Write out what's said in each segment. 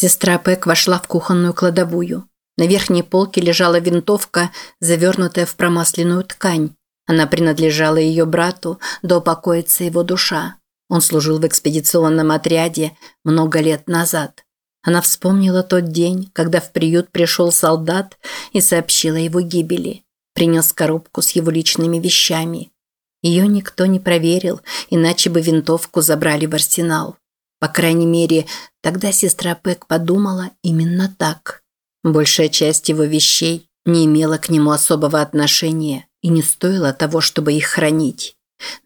Сестра Пэк вошла в кухонную кладовую. На верхней полке лежала винтовка, завернутая в промасленную ткань. Она принадлежала ее брату, да упокоится его душа. Он служил в экспедиционном отряде много лет назад. Она вспомнила тот день, когда в приют пришел солдат и сообщил о его гибели. Принес коробку с его личными вещами. Ее никто не проверил, иначе бы винтовку забрали в арсенал. По крайней мере, тогда сестра Пэк подумала именно так. Большая часть его вещей не имела к нему особого отношения и не стоила того, чтобы их хранить.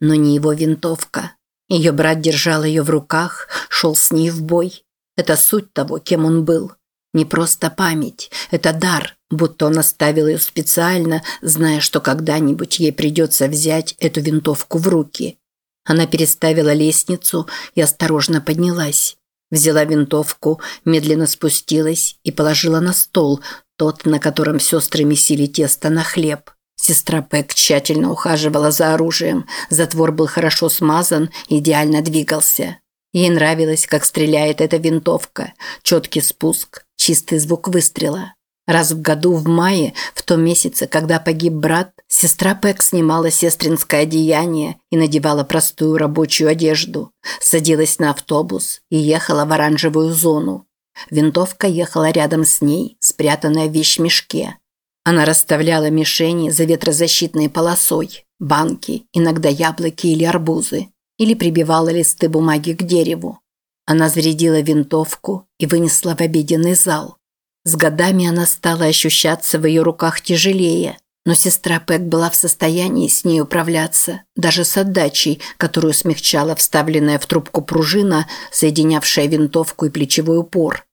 Но не его винтовка. Ее брат держал ее в руках, шел с ней в бой. Это суть того, кем он был. Не просто память, это дар, будто он оставил ее специально, зная, что когда-нибудь ей придется взять эту винтовку в руки. Она переставила лестницу и осторожно поднялась. Взяла винтовку, медленно спустилась и положила на стол, тот, на котором сестры месили тесто на хлеб. Сестра Пэк тщательно ухаживала за оружием, затвор был хорошо смазан и идеально двигался. Ей нравилось, как стреляет эта винтовка, четкий спуск, чистый звук выстрела. Раз в году в мае, в том месяце, когда погиб брат, сестра Пэк снимала сестринское одеяние и надевала простую рабочую одежду, садилась на автобус и ехала в оранжевую зону. Винтовка ехала рядом с ней, спрятанная в вещмешке. Она расставляла мишени за ветрозащитной полосой, банки, иногда яблоки или арбузы, или прибивала листы бумаги к дереву. Она зарядила винтовку и вынесла в обеденный зал. С годами она стала ощущаться в ее руках тяжелее, но сестра Пэк была в состоянии с ней управляться, даже с отдачей, которую смягчала вставленная в трубку пружина, соединявшая винтовку и плечевой упор.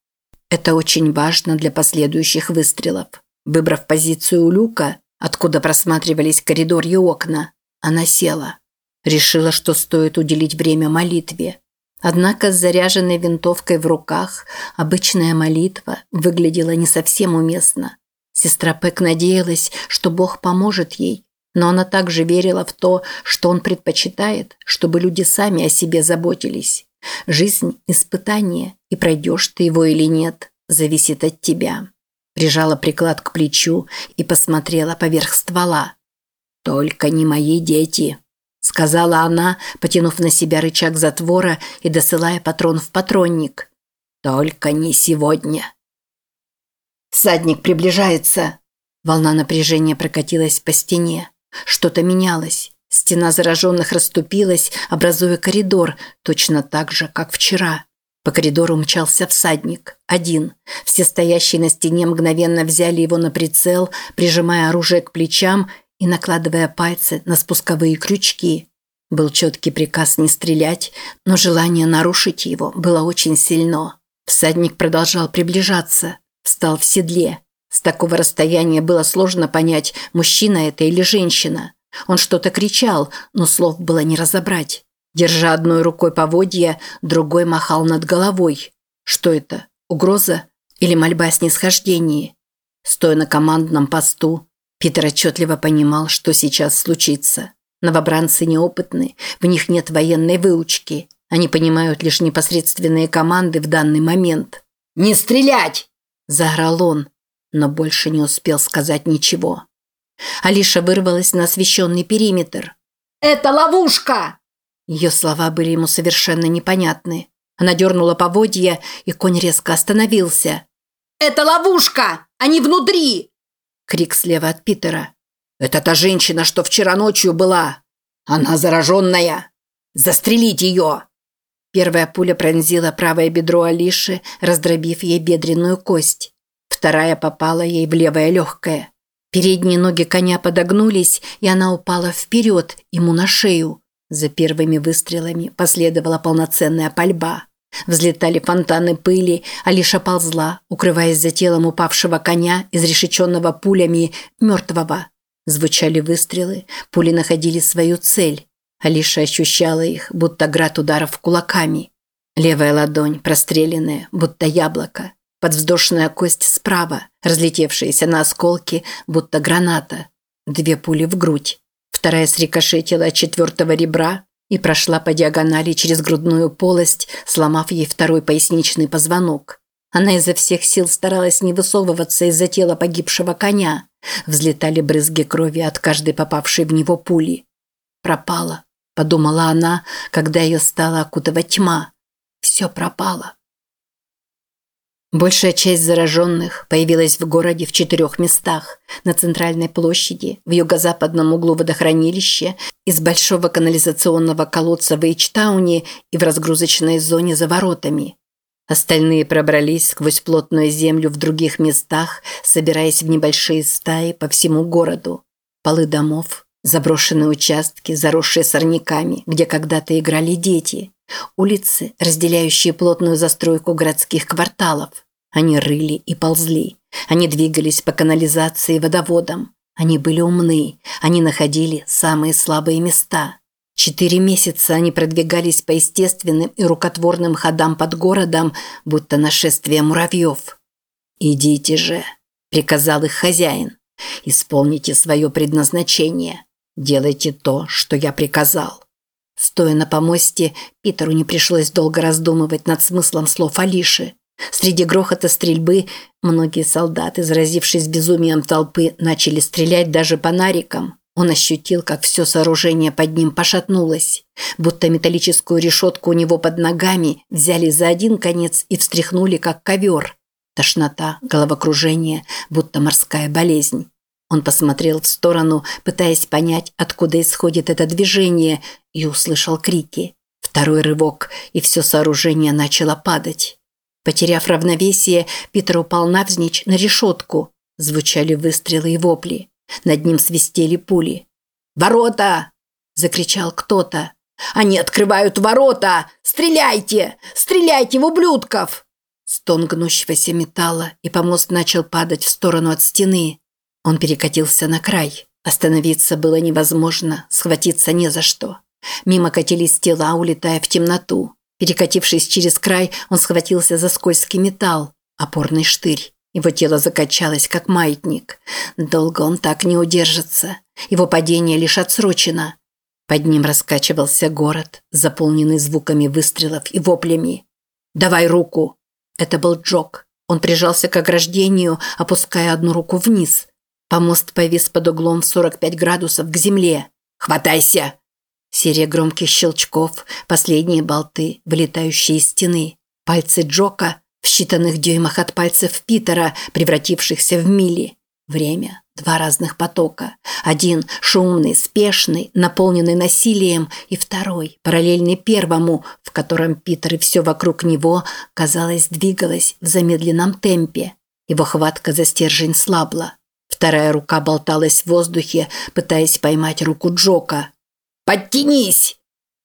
Это очень важно для последующих выстрелов. Выбрав позицию у люка, откуда просматривались коридор и окна, она села. Решила, что стоит уделить время молитве. Однако с заряженной винтовкой в руках обычная молитва выглядела не совсем уместно. Сестра Пэк надеялась, что Бог поможет ей, но она также верила в то, что Он предпочитает, чтобы люди сами о себе заботились. Жизнь – испытание, и пройдешь ты его или нет, зависит от тебя. Прижала приклад к плечу и посмотрела поверх ствола. «Только не мои дети», сказала она, потянув на себя рычаг затвора и досылая патрон в патронник. Только не сегодня. Садник приближается. Волна напряжения прокатилась по стене. Что-то менялось. Стена зараженных расступилась, образуя коридор, точно так же, как вчера. По коридору мчался всадник. Один. Все стоящие на стене мгновенно взяли его на прицел, прижимая оружие к плечам и накладывая пальцы на спусковые крючки. Был четкий приказ не стрелять, но желание нарушить его было очень сильно. Всадник продолжал приближаться, встал в седле. С такого расстояния было сложно понять, мужчина это или женщина. Он что-то кричал, но слов было не разобрать. Держа одной рукой поводья, другой махал над головой. Что это? Угроза? Или мольба о снисхождении? Стоя на командном посту, Питер отчетливо понимал, что сейчас случится. Новобранцы неопытны, в них нет военной выучки. Они понимают лишь непосредственные команды в данный момент. «Не стрелять!» – заорал он, но больше не успел сказать ничего. Алиша вырвалась на освещенный периметр. «Это ловушка!» Ее слова были ему совершенно непонятны. Она дернула поводья, и конь резко остановился. «Это ловушка! Они внутри!» Крик слева от Питера. «Это та женщина, что вчера ночью была! Она зараженная! Застрелить ее!» Первая пуля пронзила правое бедро Алиши, раздробив ей бедренную кость. Вторая попала ей в левое легкое. Передние ноги коня подогнулись, и она упала вперед, ему на шею. За первыми выстрелами последовала полноценная пальба. Взлетали фонтаны пыли, Алиша ползла, укрываясь за телом упавшего коня, изрешеченного пулями, мертвого. Звучали выстрелы, пули находили свою цель. Алиша ощущала их, будто град ударов кулаками. Левая ладонь, простреленная, будто яблоко. Подвздошная кость справа, разлетевшаяся на осколки, будто граната. Две пули в грудь. Вторая срикошетила от четвертого ребра, и прошла по диагонали через грудную полость, сломав ей второй поясничный позвонок. Она изо всех сил старалась не высовываться из-за тела погибшего коня. Взлетали брызги крови от каждой попавшей в него пули. «Пропала», – подумала она, когда ее стала окутывать тьма. «Все пропало». Большая часть зараженных появилась в городе в четырех местах. На центральной площади, в юго-западном углу водохранилища, из большого канализационного колодца в Эйчтауне и в разгрузочной зоне за воротами. Остальные пробрались сквозь плотную землю в других местах, собираясь в небольшие стаи по всему городу. Полы домов, заброшенные участки, заросшие сорняками, где когда-то играли дети – Улицы, разделяющие плотную застройку городских кварталов. Они рыли и ползли. Они двигались по канализации и водоводам. Они были умны. Они находили самые слабые места. Четыре месяца они продвигались по естественным и рукотворным ходам под городом, будто нашествие муравьев. «Идите же», – приказал их хозяин. «Исполните свое предназначение. Делайте то, что я приказал». Стоя на помосте, Питеру не пришлось долго раздумывать над смыслом слов Алиши. Среди грохота стрельбы многие солдаты, заразившись безумием толпы, начали стрелять даже по нарикам. Он ощутил, как все сооружение под ним пошатнулось, будто металлическую решетку у него под ногами взяли за один конец и встряхнули, как ковер. Тошнота, головокружение, будто морская болезнь. Он посмотрел в сторону, пытаясь понять, откуда исходит это движение, и услышал крики. Второй рывок, и все сооружение начало падать. Потеряв равновесие, Питер упал навзничь на решетку. Звучали выстрелы и вопли. Над ним свистели пули. «Ворота!» – закричал кто-то. «Они открывают ворота! Стреляйте! Стреляйте в ублюдков!» Стон гнущегося металла, и помост начал падать в сторону от стены. Он перекатился на край. Остановиться было невозможно, схватиться не за что. Мимо катились тела, улетая в темноту. Перекатившись через край, он схватился за скользкий металл, опорный штырь. Его тело закачалось, как маятник. Долго он так не удержится. Его падение лишь отсрочено. Под ним раскачивался город, заполненный звуками выстрелов и воплями. «Давай руку!» Это был Джок. Он прижался к ограждению, опуская одну руку вниз. Помост повис под углом в 45 градусов к земле. «Хватайся!» Серия громких щелчков, последние болты, вылетающие из стены. Пальцы Джока в считанных дюймах от пальцев Питера, превратившихся в мили. Время – два разных потока. Один – шумный, спешный, наполненный насилием, и второй – параллельный первому, в котором Питер и все вокруг него, казалось, двигалось в замедленном темпе. Его хватка за стержень слабла. Вторая рука болталась в воздухе, пытаясь поймать руку Джока. «Подтянись!»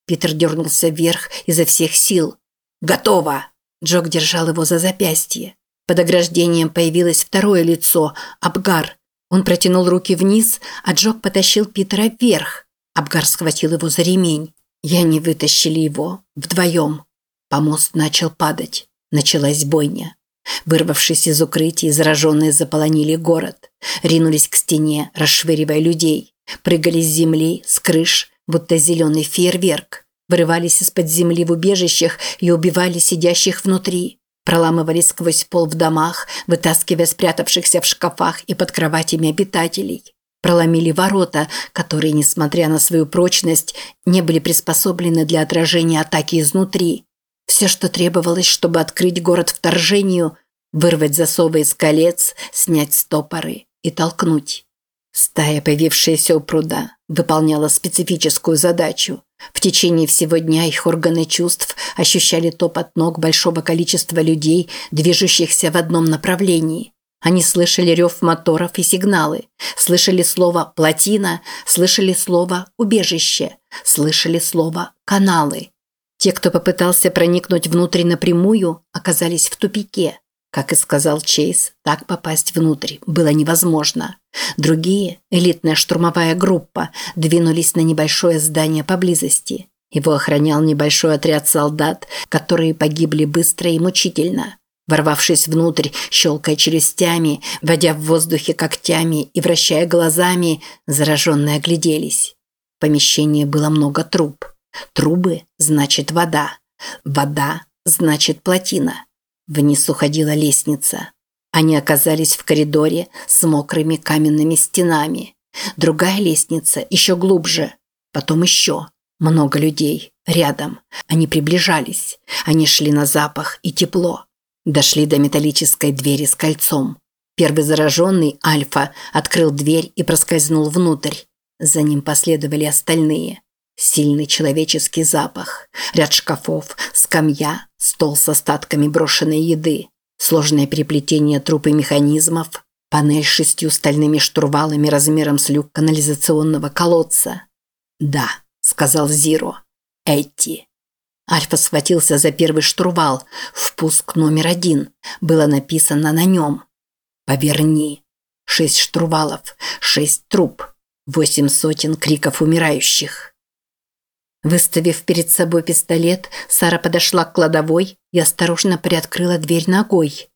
Питер дернулся вверх изо всех сил. «Готово!» Джок держал его за запястье. Под ограждением появилось второе лицо – Абгар. Он протянул руки вниз, а Джок потащил Питера вверх. Абгар схватил его за ремень. И они вытащили его вдвоем. Помост начал падать. Началась бойня. Вырвавшись из укрытий, зараженные заполонили город. Ринулись к стене, расшвыривая людей. Прыгали с земли, с крыш, будто зеленый фейерверк. Вырывались из-под земли в убежищах и убивали сидящих внутри. Проламывались сквозь пол в домах, вытаскивая спрятавшихся в шкафах и под кроватями обитателей. Проломили ворота, которые, несмотря на свою прочность, не были приспособлены для отражения атаки изнутри. Все, что требовалось, чтобы открыть город вторжению, вырвать засовы из колец, снять стопоры и толкнуть. Стая, появившаяся у пруда, выполняла специфическую задачу. В течение всего дня их органы чувств ощущали топот ног большого количества людей, движущихся в одном направлении. Они слышали рев моторов и сигналы, слышали слово «плотина», слышали слово «убежище», слышали слово «каналы». Те, кто попытался проникнуть внутрь напрямую, оказались в тупике. Как и сказал Чейз, так попасть внутрь было невозможно. Другие, элитная штурмовая группа, двинулись на небольшое здание поблизости. Его охранял небольшой отряд солдат, которые погибли быстро и мучительно. Ворвавшись внутрь, щелкая челюстями, водя в воздухе когтями и вращая глазами, зараженные огляделись. В помещении было много труб. Трубы – значит вода. Вода – значит плотина. Вниз уходила лестница. Они оказались в коридоре с мокрыми каменными стенами. Другая лестница еще глубже. Потом еще. Много людей. Рядом. Они приближались. Они шли на запах и тепло. Дошли до металлической двери с кольцом. Первый зараженный, Альфа, открыл дверь и проскользнул внутрь. За ним последовали остальные. Сильный человеческий запах. Ряд шкафов, скамья, стол с остатками брошенной еды. Сложное переплетение труп и механизмов. Панель с шестью стальными штурвалами размером с люк канализационного колодца. «Да», – сказал Зиро. «Эти». Альфа схватился за первый штурвал. Впуск номер один. Было написано на нем. «Поверни». Шесть штурвалов, шесть труб, восемь сотен криков умирающих. Выставив перед собой пистолет, Сара подошла к кладовой и осторожно приоткрыла дверь ногой.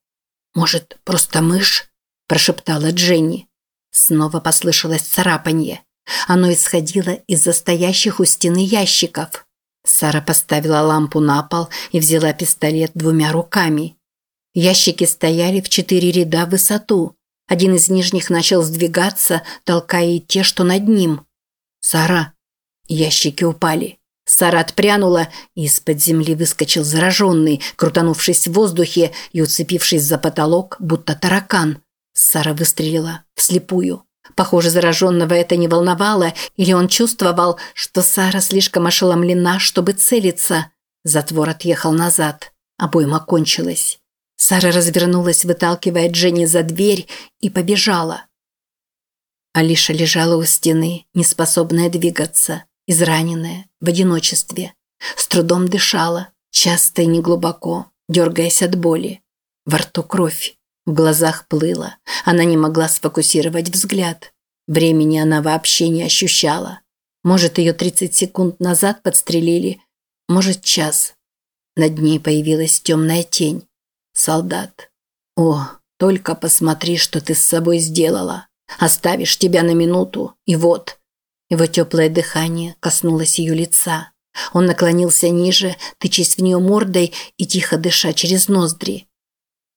«Может, просто мышь?» – прошептала Дженни. Снова послышалось царапанье. Оно исходило из застоящих у стены ящиков. Сара поставила лампу на пол и взяла пистолет двумя руками. Ящики стояли в четыре ряда в высоту. Один из нижних начал сдвигаться, толкая и те, что над ним. «Сара!» Ящики упали. Сара отпрянула, и из-под земли выскочил зараженный, крутанувшись в воздухе и уцепившись за потолок, будто таракан. Сара выстрелила вслепую. Похоже, зараженного это не волновало, или он чувствовал, что Сара слишком ошеломлена, чтобы целиться. Затвор отъехал назад. Обойма кончилась. Сара развернулась, выталкивая Дженни за дверь, и побежала. Алиша лежала у стены, неспособная двигаться, израненная, в одиночестве. С трудом дышала, часто и неглубоко, дергаясь от боли. Во рту кровь, в глазах плыла, она не могла сфокусировать взгляд. Времени она вообще не ощущала. Может, ее 30 секунд назад подстрелили, может, час. Над ней появилась темная тень солдат. О, только посмотри, что ты с собой сделала. Оставишь тебя на минуту, и вот. Его теплое дыхание коснулось ее лица. Он наклонился ниже, тычась в нее мордой и тихо дыша через ноздри.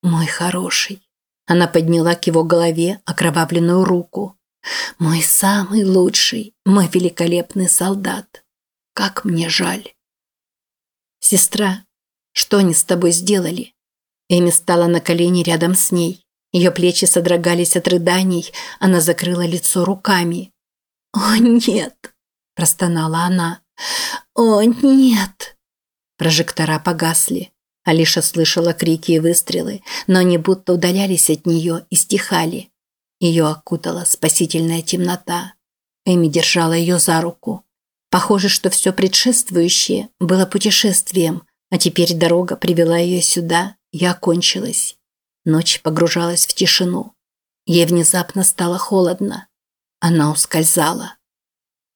«Мой хороший». Она подняла к его голове окровавленную руку. «Мой самый лучший, мой великолепный солдат. Как мне жаль». «Сестра, что они с тобой сделали?» Эми стала на колени рядом с ней. Ее плечи содрогались от рыданий, она закрыла лицо руками. «О, нет!» – простонала она. «О, нет!» Прожектора погасли. Алиша слышала крики и выстрелы, но они будто удалялись от нее и стихали. Ее окутала спасительная темнота. Эми держала ее за руку. Похоже, что все предшествующее было путешествием, а теперь дорога привела ее сюда, и окончилась. Ночь погружалась в тишину. Ей внезапно стало холодно. Она ускользала.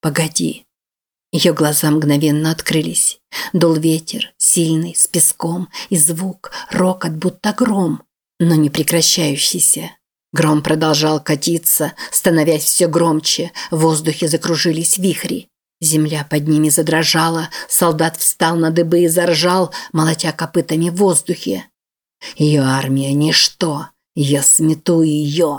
«Погоди». Ее глаза мгновенно открылись. Дул ветер, сильный, с песком, и звук, рокот, будто гром, но не прекращающийся. Гром продолжал катиться, становясь все громче, в воздухе закружились вихри. Земля под ними задрожала, солдат встал на дыбы и заржал, молотя копытами в воздухе. Ее армия – ничто. Я смету ее.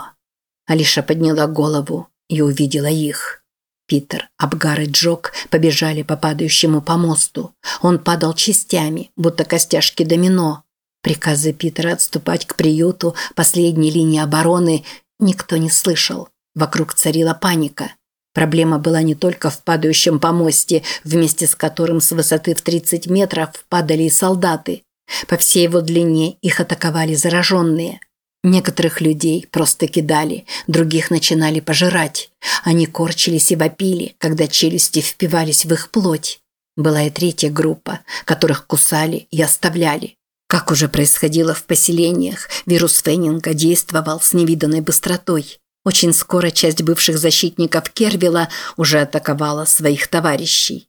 Алиша подняла голову и увидела их. Питер, Абгар и Джок побежали по падающему помосту. Он падал частями, будто костяшки домино. Приказы Питера отступать к приюту, последней линии обороны, никто не слышал. Вокруг царила паника. Проблема была не только в падающем помосте, вместе с которым с высоты в 30 метров падали и солдаты. По всей его длине их атаковали зараженные. Некоторых людей просто кидали, других начинали пожирать. Они корчились и вопили, когда челюсти впивались в их плоть. Была и третья группа, которых кусали и оставляли. Как уже происходило в поселениях, вирус Феннинга действовал с невиданной быстротой. Очень скоро часть бывших защитников Кервилла уже атаковала своих товарищей.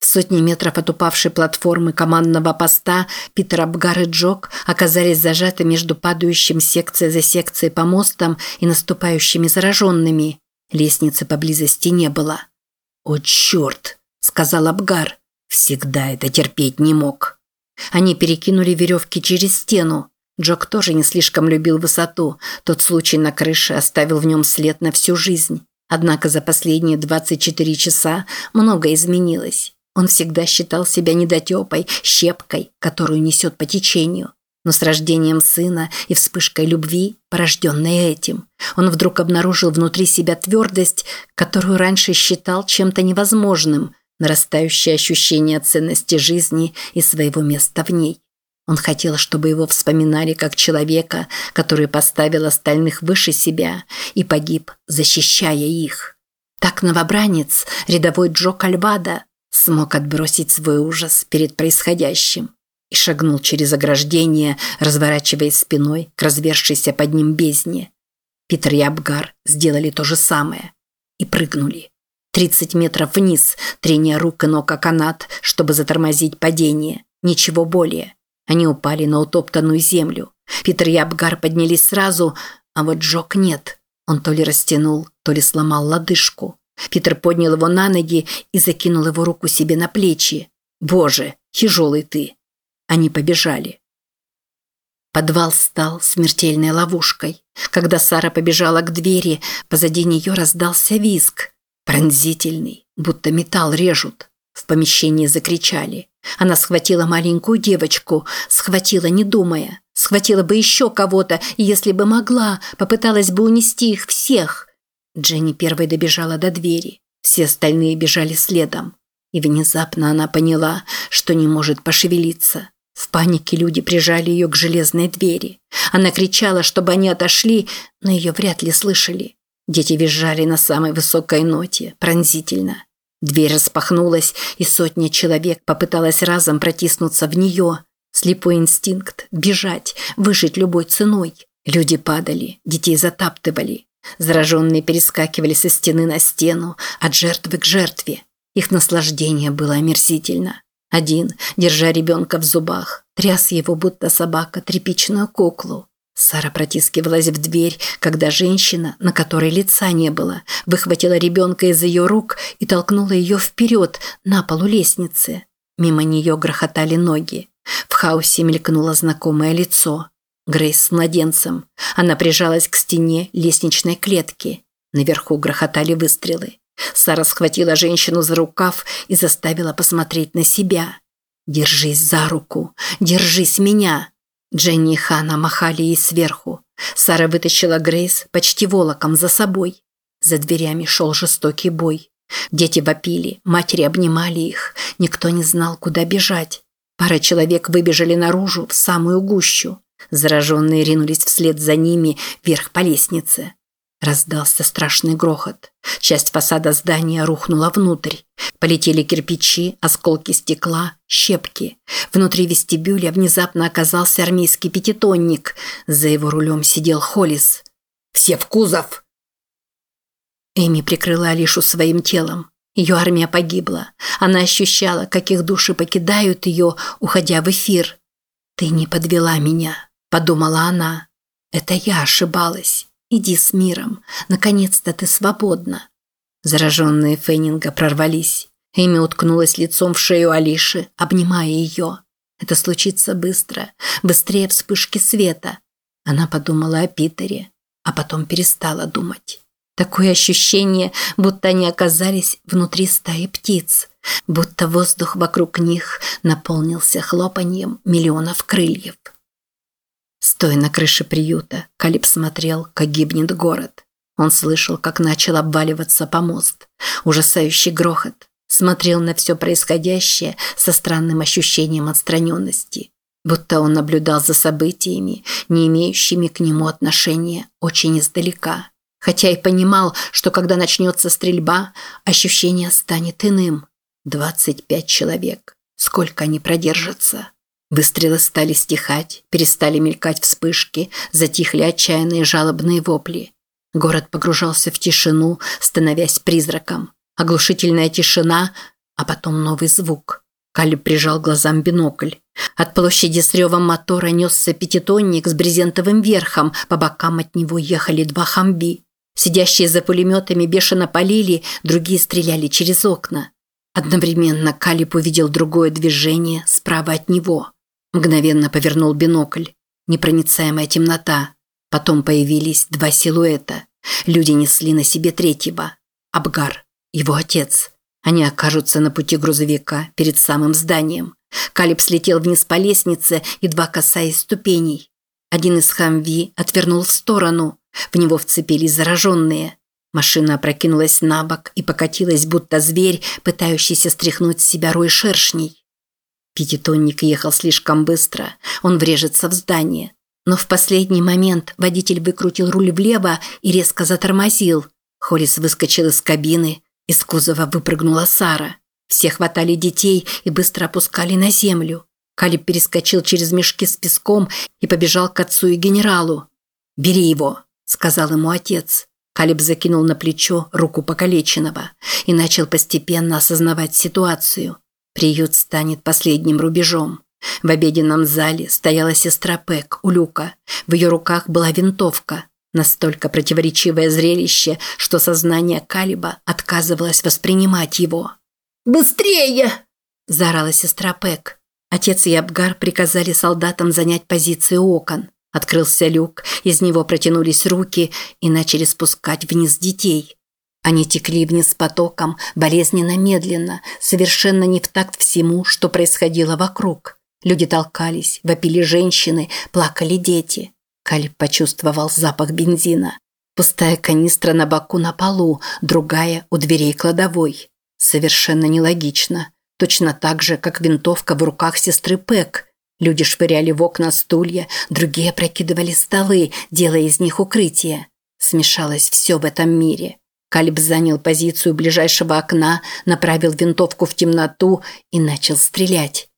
В сотни метров от упавшей платформы командного поста Питер Абгар и Джок оказались зажаты между падающим секция за секцией помостом и наступающими зараженными. Лестницы поблизости не было. «О, черт!» – сказал Абгар. «Всегда это терпеть не мог». Они перекинули веревки через стену. Джок тоже не слишком любил высоту. Тот случай на крыше оставил в нем след на всю жизнь. Однако за последние 24 часа многое изменилось. Он всегда считал себя недотепой, щепкой, которую несет по течению. Но с рождением сына и вспышкой любви, порожденной этим, он вдруг обнаружил внутри себя твердость, которую раньше считал чем-то невозможным, нарастающее ощущение ценности жизни и своего места в ней. Он хотел, чтобы его вспоминали как человека, который поставил остальных выше себя и погиб, защищая их. Так новобранец, рядовой Джо Кальвада, смог отбросить свой ужас перед происходящим и шагнул через ограждение, разворачиваясь спиной к развершейся под ним бездне. Питер и Абгар сделали то же самое и прыгнули. 30 метров вниз, трения рук и ног о канат, чтобы затормозить падение. Ничего более. Они упали на утоптанную землю. Питер и Абгар поднялись сразу, а вот Джок нет. Он то ли растянул, то ли сломал лодыжку. Питер поднял его на ноги и закинул его руку себе на плечи. «Боже, тяжелый ты!» Они побежали. Подвал стал смертельной ловушкой. Когда Сара побежала к двери, позади нее раздался визг. Пронзительный, будто металл режут. В помещении закричали. Она схватила маленькую девочку, схватила, не думая. Схватила бы еще кого-то, если бы могла, попыталась бы унести их всех. Дженни первой добежала до двери. Все остальные бежали следом. И внезапно она поняла, что не может пошевелиться. В панике люди прижали ее к железной двери. Она кричала, чтобы они отошли, но ее вряд ли слышали. Дети визжали на самой высокой ноте, пронзительно. Дверь распахнулась, и сотня человек попыталась разом протиснуться в нее. Слепой инстинкт – бежать, выжить любой ценой. Люди падали, детей затаптывали. Зараженные перескакивали со стены на стену, от жертвы к жертве. Их наслаждение было омерзительно. Один, держа ребенка в зубах, тряс его, будто собака, тряпичную куклу. Сара протискивалась в дверь, когда женщина, на которой лица не было, выхватила ребенка из ее рук и толкнула ее вперед, на полу лестницы. Мимо нее грохотали ноги. В хаосе мелькнуло знакомое лицо. Грейс с младенцем. Она прижалась к стене лестничной клетки. Наверху грохотали выстрелы. Сара схватила женщину за рукав и заставила посмотреть на себя. «Держись за руку! Держись меня!» Дженни и Хана махали ей сверху. Сара вытащила Грейс почти волоком за собой. За дверями шел жестокий бой. Дети вопили, матери обнимали их. Никто не знал, куда бежать. Пара человек выбежали наружу, в самую гущу. Зараженные ринулись вслед за ними вверх по лестнице. Раздался страшный грохот. Часть фасада здания рухнула внутрь. Полетели кирпичи, осколки стекла, щепки. Внутри вестибюля внезапно оказался армейский пятитонник. За его рулем сидел Холлис. «Все в кузов!» Эми прикрыла Алишу своим телом. Ее армия погибла. Она ощущала, как их души покидают ее, уходя в эфир. «Ты не подвела меня», – подумала она. «Это я ошибалась». Иди с миром. Наконец-то ты свободна. Зараженные Феннинга прорвались. Эми уткнулась лицом в шею Алиши, обнимая ее. Это случится быстро, быстрее вспышки света. Она подумала о Питере, а потом перестала думать. Такое ощущение, будто они оказались внутри стаи птиц, будто воздух вокруг них наполнился хлопаньем миллионов крыльев. Стоя на крыше приюта, Калиб смотрел, как гибнет город. Он слышал, как начал обваливаться помост. Ужасающий грохот. Смотрел на все происходящее со странным ощущением отстраненности. Будто он наблюдал за событиями, не имеющими к нему отношения, очень издалека. Хотя и понимал, что когда начнется стрельба, ощущение станет иным. 25 человек. Сколько они продержатся? Выстрелы стали стихать, перестали мелькать вспышки, затихли отчаянные жалобные вопли. Город погружался в тишину, становясь призраком. Оглушительная тишина, а потом новый звук. Калиб прижал глазам бинокль. От площади с ревом мотора несся пятитонник с брезентовым верхом, по бокам от него ехали два хамби. Сидящие за пулеметами бешено полили, другие стреляли через окна. Одновременно Калиб увидел другое движение справа от него. Мгновенно повернул бинокль. Непроницаемая темнота. Потом появились два силуэта. Люди несли на себе третьего. Абгар, его отец. Они окажутся на пути грузовика перед самым зданием. Калиб слетел вниз по лестнице, едва касаясь ступеней. Один из хамви отвернул в сторону. В него вцепились зараженные. Машина опрокинулась на бок и покатилась, будто зверь, пытающийся стряхнуть с себя рой шершней. Пятитонник ехал слишком быстро, он врежется в здание. Но в последний момент водитель выкрутил руль влево и резко затормозил. Хорис выскочил из кабины, из кузова выпрыгнула Сара. Все хватали детей и быстро опускали на землю. Калиб перескочил через мешки с песком и побежал к отцу и генералу. «Бери его», – сказал ему отец. Калиб закинул на плечо руку покалеченного и начал постепенно осознавать ситуацию. Приют станет последним рубежом. В обеденном зале стояла сестра Пэк у люка. В ее руках была винтовка. Настолько противоречивое зрелище, что сознание Калиба отказывалось воспринимать его. «Быстрее!» – заорала сестра Пэк. Отец и Абгар приказали солдатам занять позиции окон. Открылся люк, из него протянулись руки и начали спускать вниз детей. Они текли вниз потоком, болезненно медленно, совершенно не в такт всему, что происходило вокруг. Люди толкались, вопили женщины, плакали дети. Калиб почувствовал запах бензина. Пустая канистра на боку на полу, другая у дверей кладовой. Совершенно нелогично. Точно так же, как винтовка в руках сестры Пэк. Люди швыряли в окна стулья, другие прокидывали столы, делая из них укрытие. Смешалось все в этом мире. Калиб занял позицию ближайшего окна, направил винтовку в темноту и начал стрелять.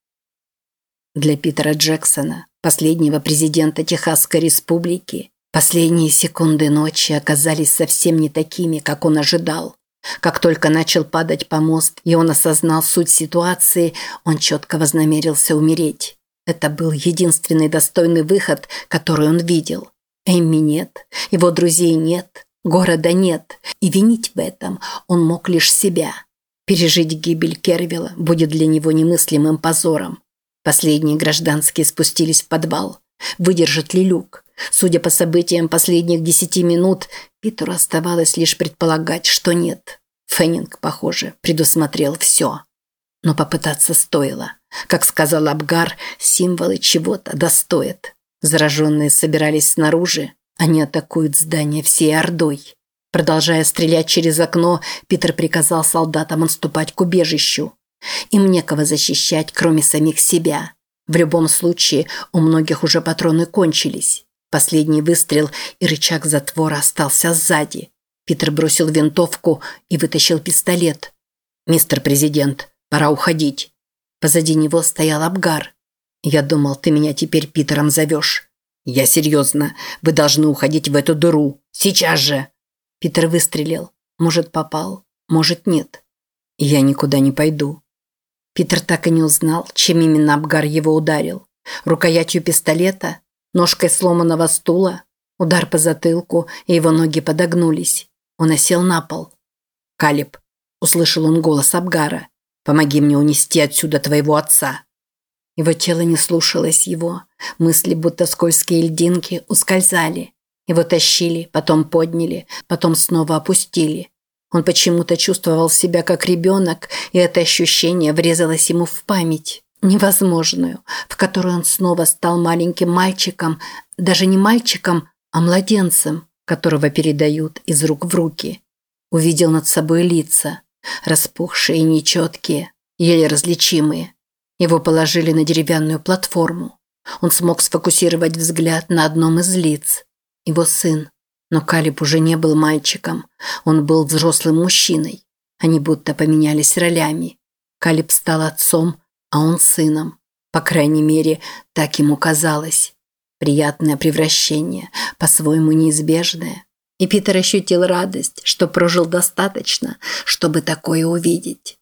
Для Питера Джексона, последнего президента Техасской республики, последние секунды ночи оказались совсем не такими, как он ожидал. Как только начал падать помост, и он осознал суть ситуации, он четко вознамерился умереть. Это был единственный достойный выход, который он видел. Эмми нет, его друзей нет, города нет, и винить в этом он мог лишь себя. Пережить гибель Кервилла будет для него немыслимым позором. Последние гражданские спустились в подвал. Выдержит ли люк? Судя по событиям последних десяти минут, Питеру оставалось лишь предполагать, что нет. Феннинг, похоже, предусмотрел все. Но попытаться стоило. Как сказал Абгар, символы чего-то достоят. Зараженные собирались снаружи, они атакуют здание всей Ордой. Продолжая стрелять через окно, Питер приказал солдатам отступать к убежищу. Им некого защищать, кроме самих себя. В любом случае, у многих уже патроны кончились. Последний выстрел и рычаг затвора остался сзади. Питер бросил винтовку и вытащил пистолет. «Мистер президент, пора уходить». Позади него стоял Абгар. «Я думал, ты меня теперь Питером зовешь». «Я серьезно. Вы должны уходить в эту дыру. Сейчас же!» Питер выстрелил. Может, попал, может, нет. «Я никуда не пойду». Питер так и не узнал, чем именно Абгар его ударил. Рукоятью пистолета, ножкой сломанного стула, удар по затылку, и его ноги подогнулись. Он осел на пол. «Калиб», – услышал он голос Абгара, – «помоги мне унести отсюда твоего отца». Его тело не слушалось его. Мысли, будто скользкие льдинки, ускользали. Его тащили, потом подняли, потом снова опустили. Он почему-то чувствовал себя как ребенок, и это ощущение врезалось ему в память. Невозможную, в которой он снова стал маленьким мальчиком, даже не мальчиком, а младенцем, которого передают из рук в руки. Увидел над собой лица, распухшие и нечеткие, еле различимые. Его положили на деревянную платформу. Он смог сфокусировать взгляд на одном из лиц. Его сын. Но Калиб уже не был мальчиком. Он был взрослым мужчиной. Они будто поменялись ролями. Калиб стал отцом, а он сыном. По крайней мере, так ему казалось. Приятное превращение, по-своему неизбежное. И Питер ощутил радость, что прожил достаточно, чтобы такое увидеть.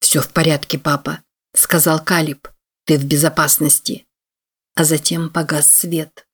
«Все в порядке, папа», сказал Калиб. Ты в безопасности. А затем погас свет.